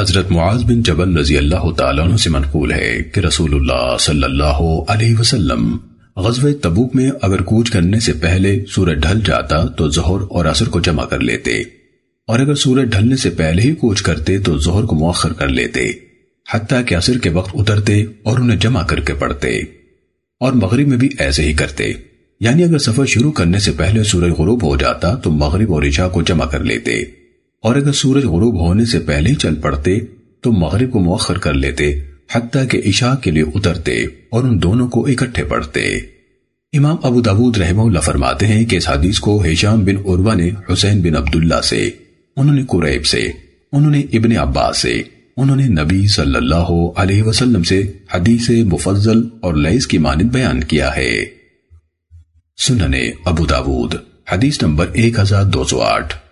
حضرت معاذ بن جبل رضی اللہ تعالیٰ عنہ سے منقول ہے کہ رسول اللہ صلی اللہ علیہ وسلم غزوہ تبوک میں اگر کوچ کرنے سے پہلے سورج ڈھل جاتا تو ظہر اور عصر کو جمع کر لیتے۔ اور اگر سورج ڈھلنے سے پہلے ہی کوچ کرتے تو ظہر کو مؤخر کر لیتے، حتیٰ کہ عصر کے وقت اترتے اور انہیں جمع کر کے پڑھتے۔ اور مغرب میں بھی ایسے ہی کرتے۔ یعنی اگر سفر شروع کرنے سے پہلے سورج غروب ہو جاتا تو مغرب اور عشاء کو جمع کر لیتے۔ اور اگر سورج غروب ہونے سے پہلے چل پڑتے، تو مغرب کو مؤخر کر لیتے، حتیٰ کہ عشاء کے لیے اترتے اور ان دونوں کو اکٹھے پڑھتے۔ امام ابو داود رحمہ اللہ فرماتے ہیں کہ اس حدیث کو حشام بن عروہ نے، حسین بن عبداللہ سے، انہوں نے قریب سے، انہوں نے ابن عباس سے، انہوں نے نبی صلی اللہ علیہ وسلم سے حدیث مفضل اور لئیس کی مانند بیان کیا ہے۔ سننے ابو داود، حدیث نمبر 1208